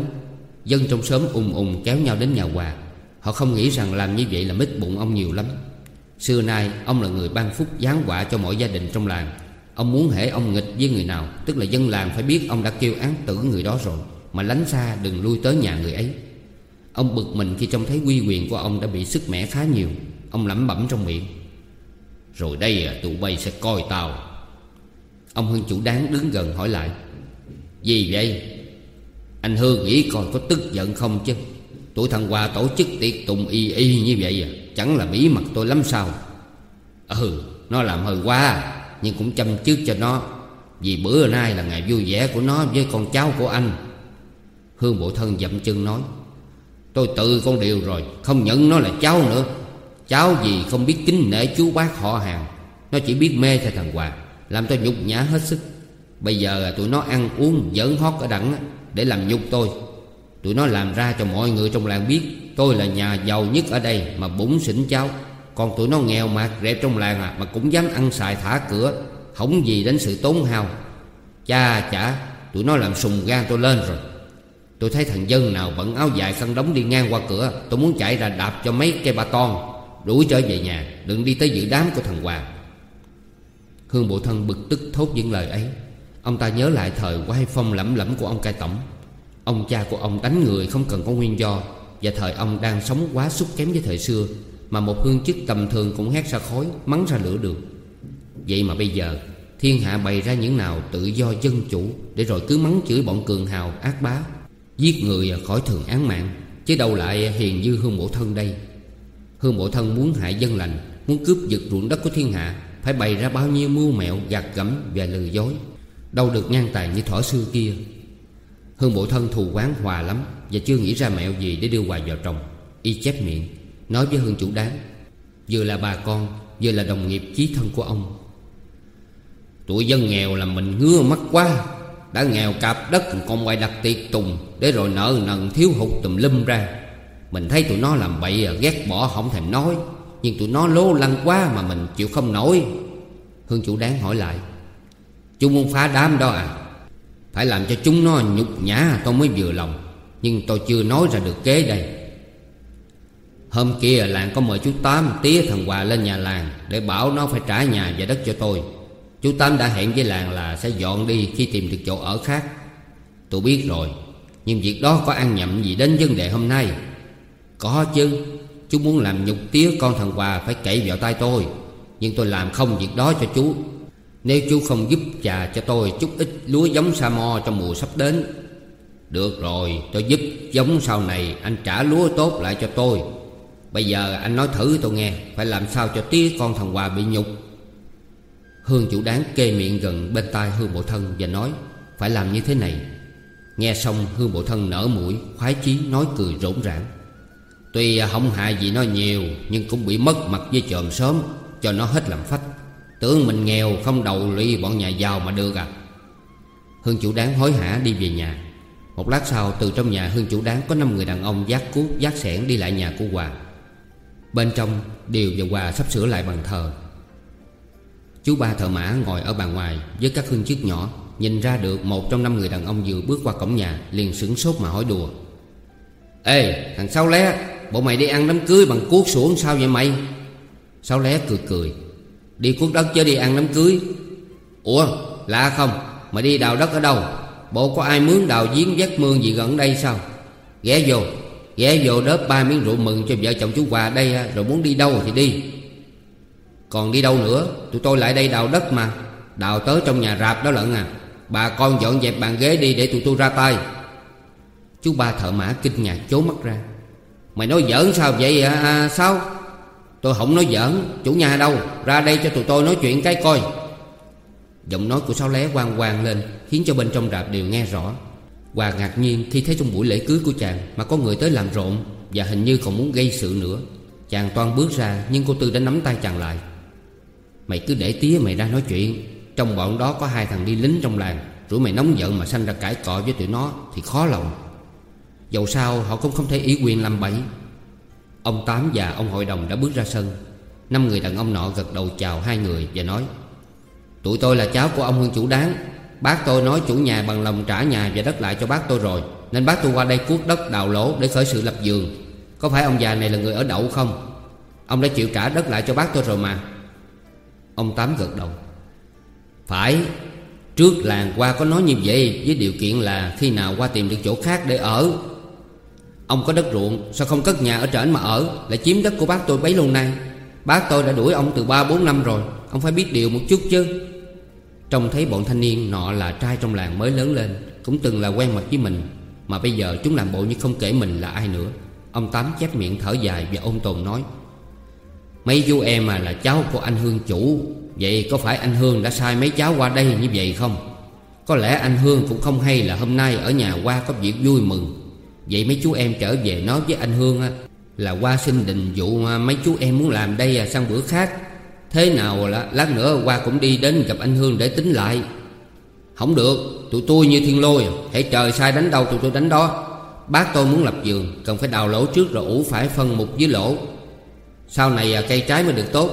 S1: Dân trong xóm ùng ùng kéo nhau đến nhà quà. Họ không nghĩ rằng làm như vậy là mít bụng ông nhiều lắm. Xưa nay, ông là người ban phúc giáng quả cho mọi gia đình trong làng. Ông muốn hễ ông nghịch với người nào, Tức là dân làng phải biết ông đã kêu án tử người đó rồi, Mà lánh xa đừng lui tới nhà người ấy. Ông bực mình khi trông thấy quy quyền của ông đã bị sức mẻ khá nhiều. Ông lẩm bẩm trong miệng. Rồi đây à, tụi bay sẽ coi tao. Ông Hương chủ đáng đứng gần hỏi lại, Gì vậy? Anh Hương nghĩ coi có tức giận không chứ? Tụi thằng Hòa tổ chức tiệc tùng y y như vậy à Chẳng là bí mật tôi lắm sao? Ừ Nó làm hơi quá à, Nhưng cũng chăm trước cho nó, Vì bữa nay là ngày vui vẻ của nó với con cháu của anh. Hương bộ thân dậm chân nói, Tôi tự con điều rồi, Không nhận nó là cháu nữa. Cháu gì không biết kính nể chú bác họ hàng, Nó chỉ biết mê theo thằng Hòa Làm tôi nhục nhã hết sức. Bây giờ tụi nó ăn uống giỡn hót ở đẳng Để làm nhục tôi. Tụi nó làm ra cho mọi người trong làng biết, Tôi là nhà giàu nhất ở đây Mà bụng xỉn cháu. Còn tụi nó nghèo mạt rẹp trong làng à Mà cũng dám ăn xài thả cửa Không gì đến sự tốn hao. Cha chả, Tụi nó làm sùng gan tôi lên rồi. Tôi thấy thằng dân nào bận áo dài khăn đóng đi ngang qua cửa, Tôi muốn chạy ra đạp cho mấy cây ba con Đuổi trở về nhà, Đừng đi tới dự đám của thằng Hoàng. Hương bộ thân bực tức thốt những lời ấy. Ông ta nhớ lại thời quay phong lẫm lẫm của ông cai tổng. Ông cha của ông đánh người không cần có nguyên do, Và thời ông đang sống quá xúc kém với thời xưa, Mà một hương chức tầm thường cũng hét ra khói, Mắng ra lửa được Vậy mà bây giờ, Thiên hạ bày ra những nào tự do dân chủ, Để rồi cứ mắng chửi bọn cường hào, ác bá, Giết người khỏi thường án mạng. Chứ đâu lại hiền như hương bộ thân đây. Hương mộ thân muốn hại dân lành, Muốn cướp giật ruộng đất của thiên hạ, Phải bày ra bao nhiêu mưu mẹo, gạt gẫm và lừa dối. Đâu được ngang tài như thỏ xưa kia. Hương bộ thân thù quán hòa lắm Và chưa nghĩ ra mẹo gì để đưa hoài vào chồng Y chép miệng, Nói với Hương chủ đáng Vừa là bà con, Vừa là đồng nghiệp chí thân của ông. Tụi dân nghèo là mình ngứa mắt quá, Đã nghèo cạp đất còn ngoài đặt tiệc tùng, Để rồi nợ nần thiếu hụt tùm lum ra. Mình thấy tụi nó làm bậy à, ghét bỏ không thèm nói. Nhưng tụi nó lố lăng quá mà mình chịu không nổi. Hương chủ đáng hỏi lại Chú muốn phá đám đó à? Phải làm cho chúng nó nhục nhã tôi mới vừa lòng. Nhưng tôi chưa nói ra được kế đây. Hôm kia làng có mời chú Tám tía thằng Hòa lên nhà làng Để bảo nó phải trả nhà và đất cho tôi. Chú Tám đã hẹn với làng là sẽ dọn đi khi tìm được chỗ ở khác. Tôi biết rồi Nhưng việc đó có ăn nhậm gì đến vấn đề hôm nay. Có chứ, Chú muốn làm nhục tía con thằng Hòa phải cậy vào tay tôi. Nhưng tôi làm không việc đó cho chú. Nếu chú không giúp trà cho tôi chút ít lúa giống sa mo trong mùa sắp đến. Được rồi, tôi giúp giống sau này, anh trả lúa tốt lại cho tôi. Bây giờ anh nói thử tôi nghe, Phải làm sao cho tía con thằng Hòa bị nhục? Hương chủ đáng kê miệng gần bên tai Hương Bộ Thân Và nói, phải làm như thế này. Nghe xong, Hương Bộ Thân nở mũi, Khoái chí, nói cười rỗn rãng Tuy không hại gì nó nhiều, Nhưng cũng bị mất mặt với chòm sớm Cho nó hết làm phách. Tưởng mình nghèo, không đầu lụy bọn nhà giàu mà được à? Hương chủ đáng hối hả đi về nhà. Một lát sau, từ trong nhà Hương chủ đáng Có năm người đàn ông giác cuốc, giác sẻn đi lại nhà của Hoàng Bên trong, Điều và Hòa sắp sửa lại bàn thờ. Chú ba thợ mã ngồi ở bàn ngoài Với các hương chức nhỏ, Nhìn ra được một trong năm người đàn ông vừa bước qua cổng nhà Liền sửng sốt mà hỏi đùa. Ê, thằng sau Lé Bộ mày đi ăn đám cưới bằng cuốc xuống sao vậy mày? Sáu Lé cười cười? Đi cuốc đất chứ đi ăn đám cưới. Ủa, lạ không? Mày đi đào đất ở đâu? Bộ có ai mướn đào giếng vét mương gì gần đây sao? Ghé vô Ghé vô đớp ba miếng rượu mừng cho vợ chồng chú Hòa đây à, Rồi muốn đi đâu thì đi. Còn đi đâu nữa? Tụi tôi lại đây đào đất mà. Đào tới trong nhà rạp đó lận à. Bà con dọn dẹp bàn ghế đi để tụi tôi ra tay. Chú ba thợ mã kinh ngạc chố mắt ra. Mày nói giỡn sao vậy? À, à sao? Tôi không nói giỡn. Chủ nhà đâu? Ra đây cho tụi tôi nói chuyện cái coi. Giọng nói của Sáu Lé quang quang lên Khiến cho bên trong rạp đều nghe rõ. Hòa ngạc nhiên khi thấy trong buổi lễ cưới của chàng Mà có người tới làm rộn Và hình như còn muốn gây sự nữa. Chàng toan bước ra Nhưng cô Tư đã nắm tay chàng lại. Mày cứ để tía mày ra nói chuyện. Trong bọn đó có hai thằng đi lính trong làng. Rủi mày nóng giận mà sanh ra cãi cọ với tụi nó Thì khó lòng dẫu sao, họ cũng không thể ý quyền làm bậy. Ông Tám và ông hội đồng đã bước ra sân. Năm người đàn ông nọ gật đầu chào hai người và nói, Tụi tôi là cháu của ông Hương Chủ Đáng. Bác tôi nói chủ nhà bằng lòng trả nhà và đất lại cho bác tôi rồi, Nên bác tôi qua đây cuốc đất đào lỗ để khởi sự lập giường. Có phải ông già này là người ở đậu không? Ông đã chịu trả đất lại cho bác tôi rồi mà. Ông Tám gật đầu, Phải. Trước làng qua có nói như vậy Với điều kiện là khi nào qua tìm được chỗ khác để ở Ông có đất ruộng, Sao không cất nhà ở trển mà ở? Lại chiếm đất của bác tôi bấy lâu nay. Bác tôi đã đuổi ông từ 3-4 năm rồi. Ông phải biết điều một chút chứ. Trông thấy bọn thanh niên nọ là trai trong làng mới lớn lên, Cũng từng là quen mặt với mình. Mà bây giờ chúng làm bộ như không kể mình là ai nữa. Ông Tám chép miệng thở dài và ôn tồn nói, Mấy chú em à là cháu của anh Hương chủ, Vậy có phải anh Hương đã sai mấy cháu qua đây như vậy không? Có lẽ anh Hương cũng không hay là hôm nay ở nhà qua có việc vui mừng. Vậy mấy chú em trở về nói với anh Hương á Là qua xin đình vụ mấy chú em muốn làm đây à sang bữa khác. Thế nào là lát nữa qua cũng đi đến gặp anh Hương để tính lại. Không được Tụi tôi như thiên lôi Hãy trời sai đánh đâu tụi tôi đánh đó. Bác tôi muốn lập giường Cần phải đào lỗ trước rồi ủ phải phân mục dưới lỗ. Sau này à, cây trái mới được tốt.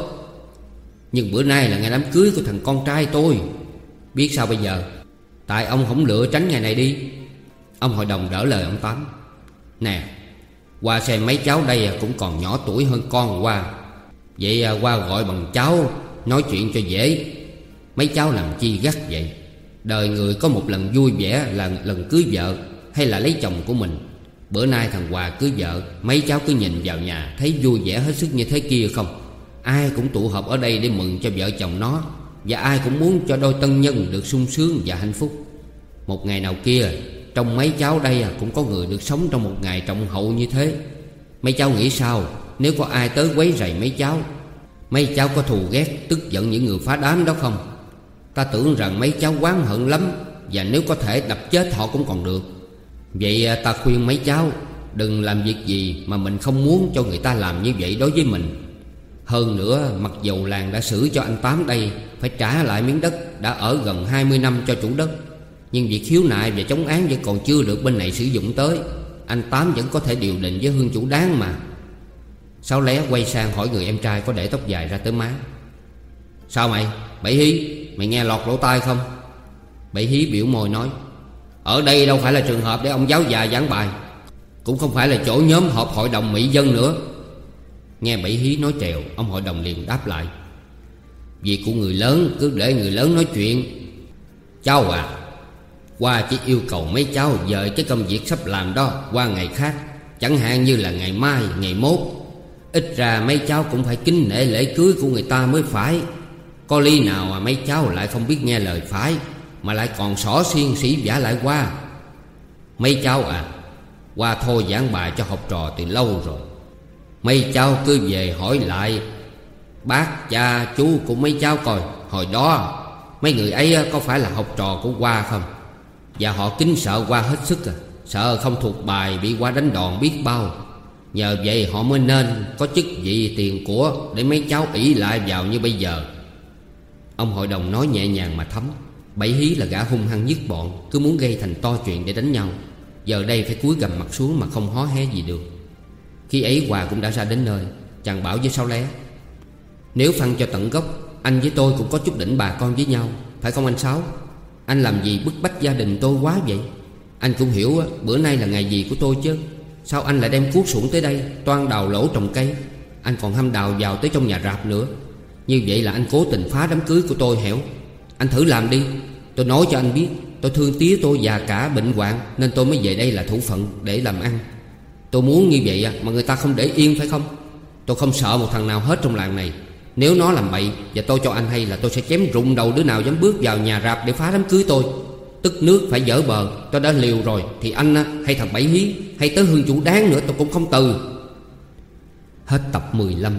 S1: Nhưng bữa nay là ngày đám cưới của thằng con trai tôi. Biết sao bây giờ? Tại ông không lựa tránh ngày này đi. Ông hội đồng đỡ lời ông Tám. Nè, Qua xem mấy cháu đây à, cũng còn nhỏ tuổi hơn con qua. Vậy à, qua gọi bằng cháu, Nói chuyện cho dễ. Mấy cháu làm chi gắt vậy? Đời người có một lần vui vẻ là lần cưới vợ Hay là lấy chồng của mình? Bữa nay thằng Hòa cưới vợ, Mấy cháu cứ nhìn vào nhà Thấy vui vẻ hết sức như thế kia không? Ai cũng tụ họp ở đây để mừng cho vợ chồng nó,
S2: Và ai cũng muốn cho đôi tân nhân được sung sướng và hạnh phúc. Một ngày nào kia trong mấy cháu đây à cũng có người được sống trong một ngày trọng hậu như thế. Mấy cháu nghĩ sao? Nếu có ai tới quấy rầy mấy cháu Mấy cháu có thù ghét Tức giận những người phá đám đó không? Ta tưởng rằng mấy cháu quán hận lắm Và nếu có thể đập chết họ cũng còn được. Vậy à, ta khuyên mấy cháu Đừng làm việc gì mà mình không muốn cho người ta làm như vậy đối với mình. Hơn nữa mặc dầu làng đã xử cho anh Tám đây Phải trả lại miếng đất đã ở gần 20 năm cho chủ đất. Nhưng việc khiếu nại và chống án vẫn còn chưa được bên này sử dụng tới. Anh Tám vẫn có thể điều định với hương chủ đáng mà. Sáu lé quay sang hỏi người em trai có để tóc dài ra tới má. Sao mày? Bảy hí, Mày nghe lọt lỗ tai không? Bảy hí biểu môi nói, Ở đây đâu phải là trường hợp để ông giáo già giảng bài, Cũng không phải là chỗ nhóm họp hội đồng mỹ dân nữa. Nghe bảy hí nói trèo, Ông hội đồng liền đáp lại, Việc của người lớn, cứ để người lớn nói chuyện. Cháu à. Qua chỉ yêu cầu mấy cháu dời cái công việc sắp làm đó qua ngày khác Chẳng hạn như là ngày mai, ngày mốt. Ít ra mấy cháu cũng phải kính nể lễ cưới của người ta mới phải. Có ly nào mà mấy cháu lại không biết nghe lời phải Mà lại còn xỏ xiên sĩ giả lại qua Mấy cháu à Qua thôi giảng bài cho học trò từ lâu rồi. Mấy cháu cứ về hỏi lại Bác, cha, chú của mấy cháu coi Hồi đó Mấy người ấy có phải là học trò của Hoa không? Và họ kính sợ qua hết sức à. Sợ không thuộc bài bị qua đánh đòn biết bao. Nhờ vậy họ mới nên có chức vị tiền của Để mấy cháu ỷ lại vào như bây giờ. Ông hội đồng nói nhẹ nhàng mà thấm. Bảy hí là gã hung hăng nhất bọn, Cứ muốn gây thành to chuyện để đánh nhau. Giờ đây phải cúi gầm mặt xuống mà không hó hé gì được. Khi ấy Hòa cũng đã ra đến nơi, Chàng bảo với Sáu Lé, Nếu phân cho tận gốc, Anh với tôi cũng có chút đỉnh bà con với nhau, Phải không anh Sáu? Anh làm gì bức bách gia đình tôi quá vậy? Anh cũng hiểu bữa nay là ngày gì của tôi chứ. Sao anh lại đem cuốc xuống tới đây, Toan đào lỗ trồng cây? Anh còn hâm đào vào tới trong nhà rạp nữa. Như vậy là anh cố tình phá đám cưới của tôi hẻo. Anh thử làm đi. Tôi nói cho anh biết, Tôi thương tía tôi già cả bệnh hoạn, Nên tôi mới về đây là thủ phận để làm ăn. Tôi muốn như vậy mà người ta không để yên, phải không? Tôi không sợ một thằng nào hết trong làng này. Nếu nó làm bậy Và tôi cho anh hay là tôi sẽ chém rụng đầu đứa nào dám bước vào nhà rạp để phá đám cưới tôi. Tức nước phải dở bờ, Tôi đã liều rồi, Thì anh hay thằng Bảy Hí, Hay tới hương chủ đáng nữa, tôi cũng không từ.
S1: Hết tập 15